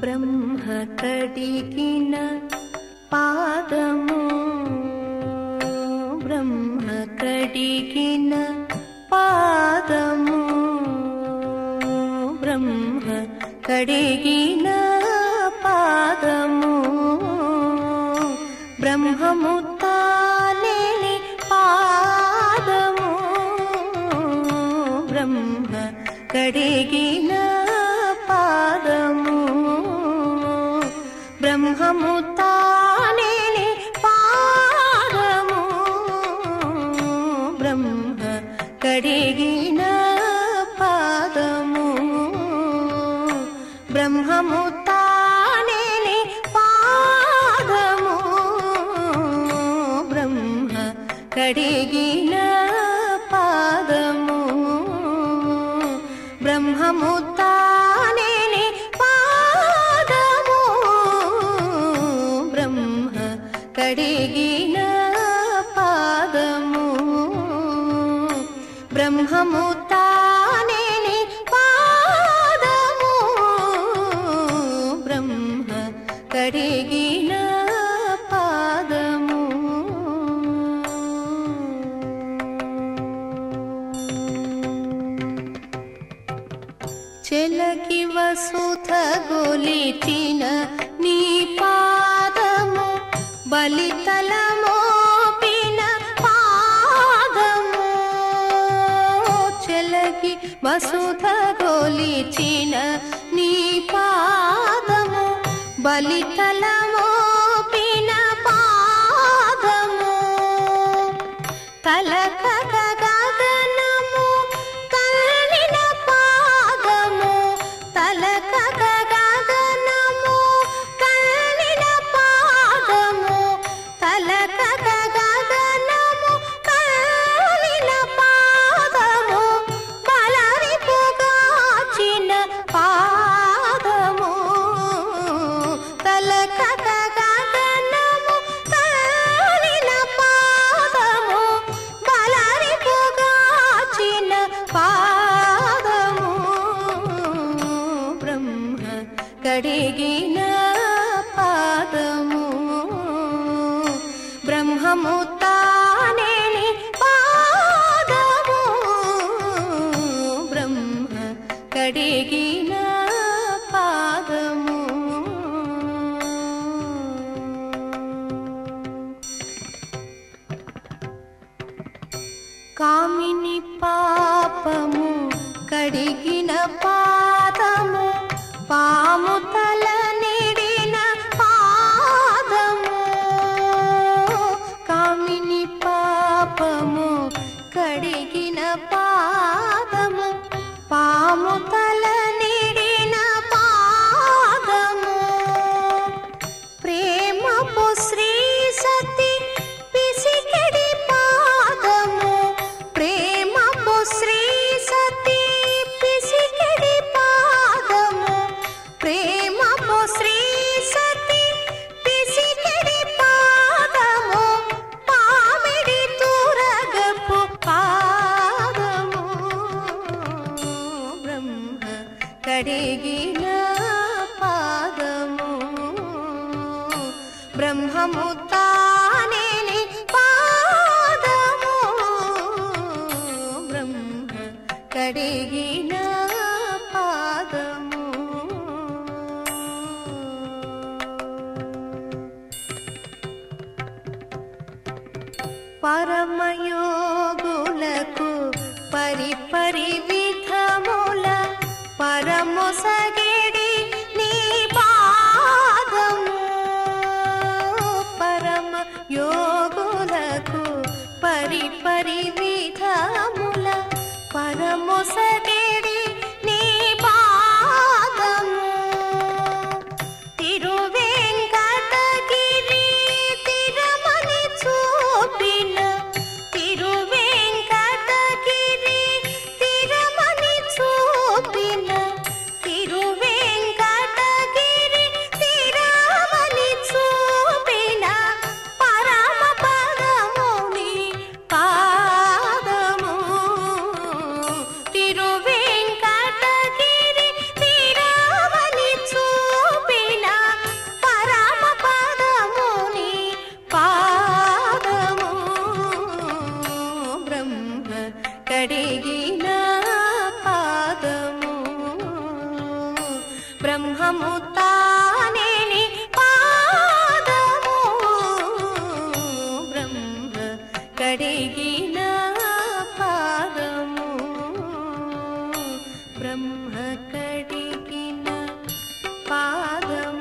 బ్రహ్మ కడిగిన పాదము. బ్రహ్మ కడిగిన పాదము. బ్రహ్మ కడిగిన పాదము. బ్రహ్మము తానేని పాదము. బ్రహ్మ కడిగిన బ్రహ్మము తానేని పాదము బ్రహ్మ కడిగిన పాదము బ్రహ్మము తానేని పాదము బ్రహ్మ కడిగిన పాదము బ్రహ్మము కడిగిన పాదము. బ్రహ్మము తానే పాదము. బ్రహ్మ కడిగిన పాదము. చెలకి వసుధ గొలిచిన నీ పా బలితలమోపిన పాదము చెలకి వసుధ గోలిచిన నీ పాదము బలితలమోపిన పాదము తలకగా కడిగిన పాదము. బ్రహ్మము తానేని పాదము. బ్రహ్మ కడిగిన పాదము. కామిని పాపము కడిగిన పా కడిగిన పాదము. బ్రహ్మము తానేని పాదము. బ్రహ్మ కడిగిన పాదము. పరమయోగులకు పరిపరివి அறிவு కడిగిన పాదము. బ్రహ్మము తానేని పాదము. బ్రహ్మ కడిగిన పాదము. బ్రహ్మ కడిగిన పాదము.